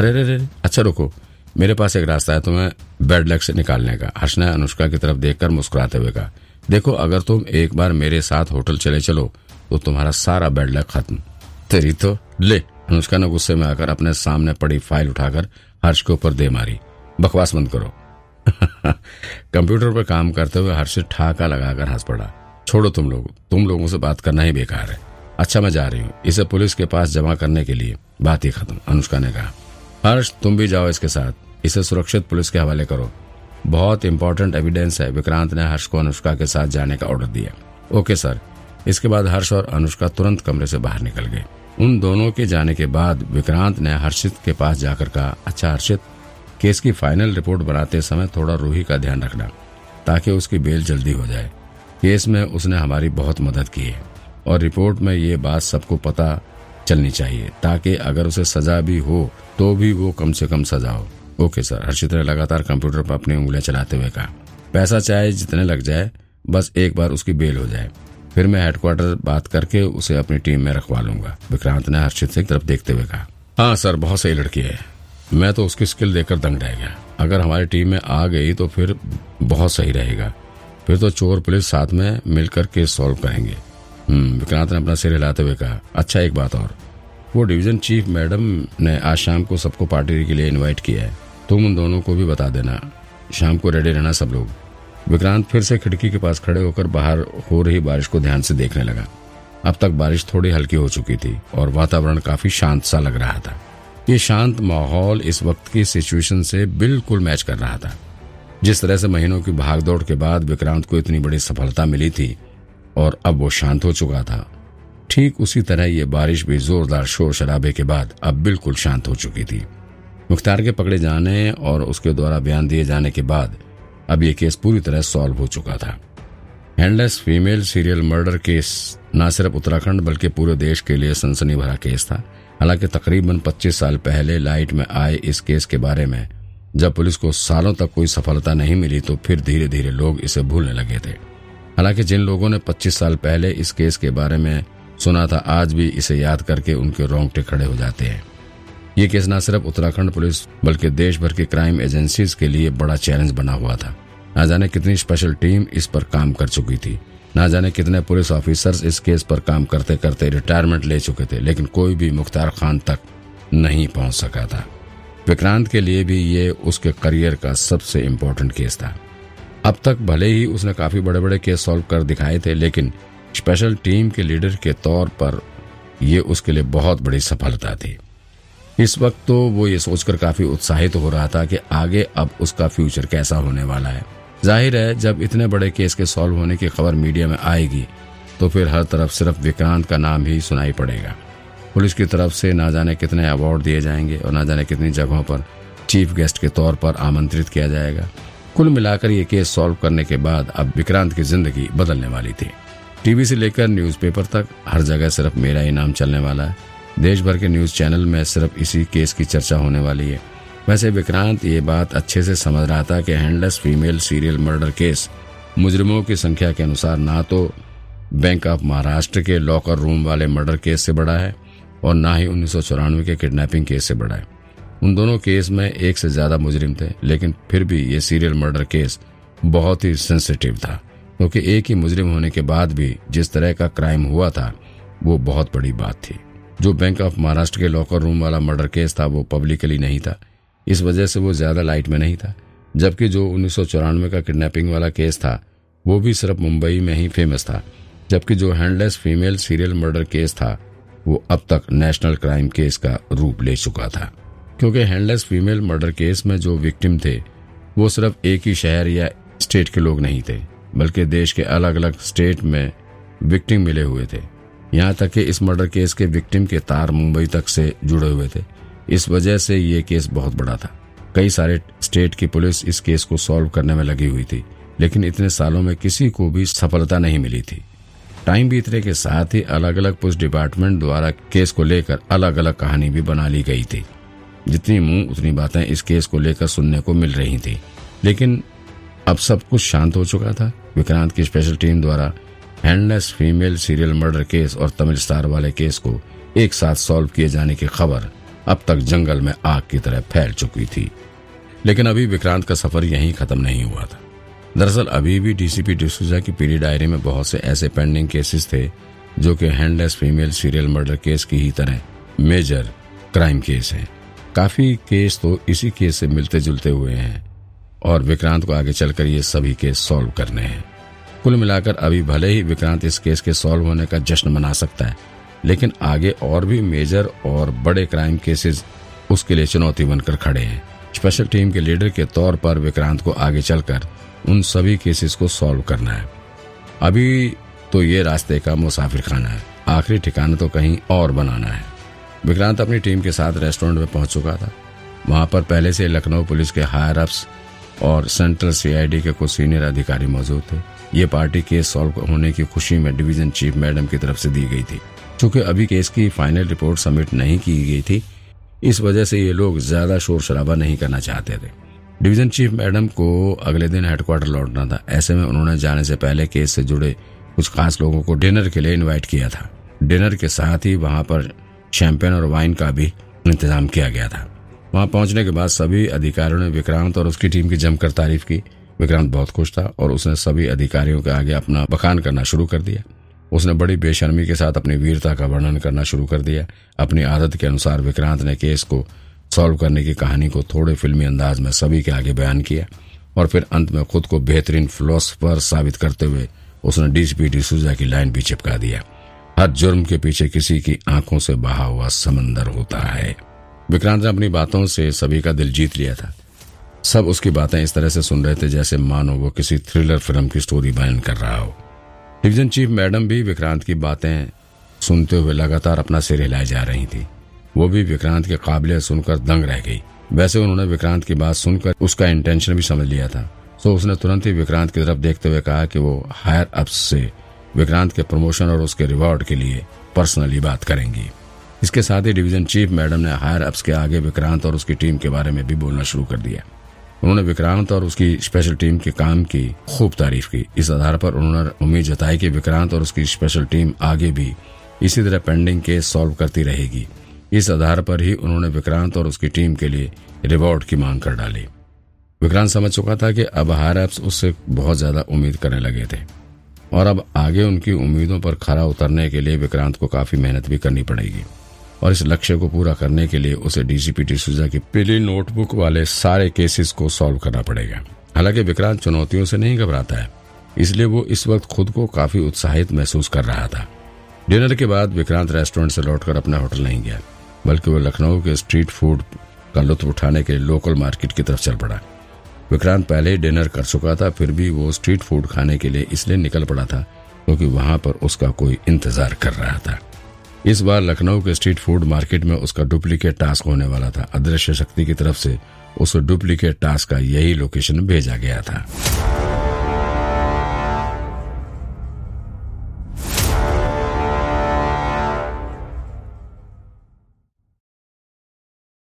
अरे रे रे अच्छा रुको। मेरे पास एक रास्ता है तुम्हें बेड लेग से निकालने का। हर्ष ने अनुष्का की तरफ़ देखकर मुस्कुराते हुए कहा, देखो, अगर तुम एक बार मेरे साथ होटल चले चलो तो तुम्हारा सारा बेड लेग खत्म। तेरी तो ले, अनुष्का ने गुस्से में आकर अपने सामने पड़ी फ़ाइल उठाकर हर्ष के ऊपर दे मारी। बकवास बंद करो। कंप्यूटर पर काम करते हुए हर्ष ठाका लगाकर हंस पड़ा। छोड़ो तुम लोग, तुम लोगों से बात करना ही बेकार है। अच्छा मैं जा रही हूँ। इसे पुलिस के पास जमा करने के लिए बात ही खत्म, अनुष्का ने कहा। हर्ष, तुम भी जाओ इसके साथ। इसे सुरक्षित पुलिस के हवाले करो। बहुत इंपॉर्टेंट एविडेंस है। विक्रांत ने हर्ष को अनुष्का के साथ जाने का ऑर्डर दिया। ओके सर इसके बाद हर्ष और अनुष्का तुरंत कमरे से बाहर निकल गए। उन दोनों के जाने के बाद विक्रांत ने हर्षित के पास जाकर कहा अच्छा हर्षित, केस की फाइनल रिपोर्ट बनाते समय थोड़ा रूही का ध्यान रखना, ताकि उसकी बेल जल्दी हो जाए। केस में उसने हमारी बहुत मदद की है। और रिपोर्ट में ये बात सबको पता चलनी चाहिए, ताकि अगर उसे सजा भी हो तो भी वो कम से कम सजा हो। ओके सर हर्षित ने लगातार कंप्यूटर पर अपनी उंगलियाँ चलाते हुए कहा, पैसा चाहे जितने लग जाए, बस एक बार उसकी बेल हो जाए। फिर मैं हेडक्वार्टर बात करके उसे अपनी टीम में रखवा लूँगा। विक्रांत ने हर्षित से तरफ़ देखते हुए कहा हाँ सर बहुत सही लड़की है। मैं तो उसकी स्किल देखकर दंग रह गया। अगर हमारी टीम में आ गई तो फिर बहुत सही रहेगा। फिर तो चोर पुलिस साथ में मिलकर केस सॉल्व करेंगे। विक्रांत ने अपना सिर हिलाते हुए कहा अच्छा एक बात और। वो डिवीज़न चीफ मैडम ने आज शाम को सबको पार्टी के लिए इनवाइट किया है। तुम उन दोनों को भी बता देना। शाम को रेडी रहना सब लोग। विक्रांत फिर से खिड़की के पास खड़े होकर बाहर हो रही बारिश को ध्यान से देखने लगा। अब तक बारिश थोड़ी हल्की हो चुकी थी और वातावरण काफ़ी शांत सा लग रहा था। ये शांत माहौल इस वक्त की सिचुएशन से बिल्कुल मैच कर रहा था। जिस तरह से महीनों की भागदौड़ के बाद विक्रांत को इतनी बड़ी सफलता मिली थी और अब वो शांत हो चुका था। ठीक उसी तरह ये बारिश भी जोरदार शोर शराबे के बाद अब बिल्कुल शांत हो चुकी थी। मुख्तार के पकड़े जाने और उसके द्वारा बयान दिए जाने के बाद अब ये केस पूरी तरह सॉल्व हो चुका था। Handless female serial murder case न सिर्फ़ उत्तराखंड बल्कि पूरे देश के लिए सनसनी भरा केस था। हालाँकि तकरीबन 25 साल पहले लाइट में आए इस केस के बारे में जब पुलिस को सालों तक कोई सफलता नहीं मिली तो फिर धीरे धीरे लोग इसे भूलने लगे थे। हालाँकि जिन लोगों ने 25 साल पहले इस केस के बारे में सुना था, आज भी इसे याद करके उनके रोंगटे खड़े हो जाते हैं। ये केस न सिर्फ़ उत्तराखंड पुलिस, बल्कि देश भर की क्राइम एजेंसीज के लिए बड़ा चैलेंज बना हुआ था। न जाने कितनी स्पेशल टीम इस पर काम कर चुकी थी। न जाने कितने पुलिस ऑफिसर्स इस केस पर काम करते करते रिटायरमेंट ले चुके थे, लेकिन कोई भी मुख्तार खान तक नहीं पहुँच सका था। विक्रांत के लिए भी ये उसके करियर का सबसे इम्पोर्टेंट केस था। अब तक भले ही उसने काफ़ी बड़े बड़े केस सॉल्व कर दिखाए थे, लेकिन स्पेशल टीम के लीडर के तौर पर यह उसके लिए बहुत बड़ी सफलता थी। इस वक्त तो वो ये सोचकर काफ़ी उत्साहित हो रहा था कि आगे अब उसका फ्यूचर कैसा होने वाला है। ज़ाहिर है, जब इतने बड़े केस के सॉल्व होने की खबर मीडिया में आएगी तो फिर हर तरफ़ सिर्फ़ विक्रांत का नाम ही सुनाई पड़ेगा। पुलिस की तरफ़ से ना जाने कितने अवार्ड दिए जाएँगे और ना जाने कितनी जगहों पर चीफ गेस्ट के तौर पर आमंत्रित किया जाएगा। कुल मिलाकर ये केस सॉल्व करने के बाद अब विक्रांत की ज़िंदगी बदलने वाली थी। टीवी से लेकर न्यूज़पेपर तक हर जगह सिर्फ़ मेरा ही नाम चलने वाला है। देश भर के न्यूज़ चैनल में सिर्फ़ इसी केस की चर्चा होने वाली है। वैसे विक्रांत ये बात अच्छे से समझ रहा था कि handless female serial murder case मुजरिमों की संख्या के अनुसार ना तो बैंक ऑफ़ महाराष्ट्र के लॉकर रूम वाले मर्डर केस से बड़ा है और ना ही उन्नीस सौ चौरानवे के किडनैपिंग केस से बड़ा है। उन दोनों केस में एक से ज़्यादा मुजरिम थे, लेकिन फिर भी ये सीरियल मर्डर केस बहुत ही सेंसिटिव था, क्योंकि एक ही मुजरिम होने के बाद भी जिस तरह का क्राइम हुआ था, वो बहुत बड़ी बात थी। जो बैंक ऑफ़ महाराष्ट्र के लॉकर रूम वाला मर्डर केस था, वो पब्लिकली नहीं था। इस वजह से वो ज़्यादा लाइट में नहीं था, जबकि जो उन्नीस सौ चौरानवे का किडनैपिंग वाला केस था, वो भी सिर्फ़ मुंबई में ही फ़ेमस था, जबकि जो handless female serial murder case था, वो अब तक नेशनल क्राइम केस का रूप ले चुका था। क्योंकि हैंडलेस फीमेल मर्डर केस में जो विक्टिम थे, वो सिर्फ़ एक ही शहर या स्टेट के लोग नहीं थे, बल्कि देश के अलग अलग स्टेट में विक्टिम मिले हुए थे। यहाँ तक कि इस मर्डर केस के विक्टिम के तार मुंबई तक से जुड़े हुए थे। इस वजह से ये केस बहुत बड़ा था। कई सारे स्टेट की पुलिस इस केस को सॉल्व करने में लगी हुई थी, लेकिन इतने सालों में किसी को भी सफलता नहीं मिली थी। टाइम बीतने के साथ ही अलग अलग पुलिस डिपार्टमेंट द्वारा केस को लेकर अलग अलग कहानी भी बना ली गई थी। जितनी मुँह, उतनी बातें इस केस को लेकर सुनने को मिल रही थी। लेकिन अब सब कुछ शांत हो चुका था। विक्रांत की स्पेशल टीम द्वारा handless female serial murder case और तमिल स्टार वाले केस को एक साथ सॉल्व किए जाने की खबर अब तक जंगल में आग की तरह फैल चुकी थी। लेकिन अभी विक्रांत का सफ़र यहीं खत्म नहीं हुआ था। दरअसल अभी भी डीसीपी डिसूजा की पीली डायरी में बहुत से ऐसे पेंडिंग केसेस थे जो कि handless female serial murder case की ही तरह मेजर क्राइम केस हैं। काफ़ी केस तो इसी केस से मिलते जुलते हुए हैं और विक्रांत को आगे चलकर ये सभी केस सॉल्व करने हैं। कुल मिलाकर अभी भले ही विक्रांत इस केस के सॉल्व होने का जश्न मना सकता है, लेकिन आगे और भी मेजर और बड़े क्राइम केसेस उसके लिए चुनौती बनकर खड़े हैं। स्पेशल टीम के लीडर के तौर पर विक्रांत को आगे चलकर उन सभी केसेस को सॉल्व करना है। अभी तो ये रास्ते का मुसाफिर खाना है। आखिरी ठिकाना तो कहीं और बनाना है। विक्रांत अपनी टीम के साथ रेस्टोरेंट में पहुँच चुका था। वहाँ पर पहले से लखनऊ पुलिस के हायर अप्स और सेंट्रल सीआईडी के कुछ सीनियर अधिकारी मौजूद थे। ये पार्टी केस सॉल्व होने की खुशी में डिवीज़न चीफ मैडम की तरफ़ से दी गई थी। चूँकि अभी केस की फाइनल रिपोर्ट सबमिट नहीं की गई थी, इस वजह से ये लोग ज़्यादा शोर शराबा नहीं करना चाहते थे। डिवीज़न चीफ मैडम को अगले दिन हेडक्वार्टर लौटना था। ऐसे में उन्होंने जाने से पहले केस से जुड़े कुछ खास लोगों को डिनर के लिए इनवाइट किया था। डिनर के साथ ही वहाँ पर शैंपेन और वाइन का भी इंतज़ाम किया गया था। वहाँ पहुँचने के बाद सभी अधिकारियों ने विक्रांत और उसकी टीम की जमकर तारीफ़ की। विक्रांत बहुत खुश था और उसने सभी अधिकारियों के आगे अपना बखान करना शुरू कर दिया। उसने बड़ी बेशर्मी के साथ अपनी वीरता का वर्णन करना शुरू कर दिया। अपनी आदत के अनुसार विक्रांत ने केस को सॉल्व करने की कहानी को थोड़े फिल्मी अंदाज में सभी के आगे बयान किया और फिर अंत में खुद को बेहतरीन फिलोसफर साबित करते हुए उसने डीसीपी डिसूजा की लाइन भी चिपका दिया हर जुर्म के पीछे किसी की आँखों से बहा हुआ समंदर होता है। विक्रांत ने अपनी बातों से सभी का दिल जीत लिया था। सब उसकी बातें इस तरह से सुन रहे थे जैसे मानो वो किसी थ्रिलर फ़िल्म की स्टोरी बयान कर रहा हो। डिवीज़न चीफ मैडम भी विक्रांत की बातें सुनते हुए लगातार अपना सिर हिलाए जा रही थी। वो भी विक्रांत के काबिल सुनकर दंग रह गई। वैसे उन्होंने विक्रांत की बात सुनकर उसका इंटेंशन भी समझ लिया था। सो उसने तुरंत ही विक्रांत की तरफ़ देखते हुए कहा कि वो हायर अप्स से विक्रांत के प्रमोशन और उसके रिवॉर्ड के लिए पर्सनली बात करेंगी। इसके साथ ही डिवीज़न चीफ मैडम ने हायर अप्स के आगे विक्रांत और उसकी टीम के बारे में भी बोलना शुरू कर दिया। उन्होंने विक्रांत और उसकी स्पेशल टीम के काम की खूब तारीफ़ की। इस आधार पर उन्होंने उम्मीद जताई कि विक्रांत और उसकी स्पेशल टीम आगे भी इसी तरह पेंडिंग केस सॉल्व करती रहेगी। इस आधार पर ही उन्होंने विक्रांत और उसकी टीम के लिए रिवॉर्ड की मांग कर डाली। विक्रांत समझ चुका था कि अब हायर एप्स उससे बहुत ज़्यादा उम्मीद करने लगे थे। और अब आगे उनकी उम्मीदों पर खरा उतरने के लिए विक्रांत को काफ़ी मेहनत भी करनी पड़ेगी। और इस लक्ष्य को पूरा करने के लिए उसे डीसीपी डिसूजा की पीली नोटबुक वाले सारे केसेस को सॉल्व करना पड़ेगा। हालाँकि विक्रांत चुनौतियों से नहीं घबराता है, इसलिए वो इस वक्त खुद को काफ़ी उत्साहित महसूस कर रहा था। डिनर के बाद विक्रांत रेस्टोरेंट से लौटकर अपना होटल नहीं गया, बल्कि वो लखनऊ के स्ट्रीट फ़ूड का लुत्फ उठाने के लिए लोकल मार्केट की तरफ़ चल पड़ा। विक्रांत पहले डिनर कर चुका था, फिर भी वो स्ट्रीट फ़ूड खाने के लिए इसलिए निकल पड़ा था क्योंकि तो वहाँ पर उसका कोई इंतज़ार कर रहा था। इस बार लखनऊ के स्ट्रीट फ़ूड मार्केट में उसका डुप्लीकेट टास्क होने वाला था। अदृश्य शक्ति की तरफ़ से उस डुप्लीकेट टास्क का यही लोकेशन भेजा गया था।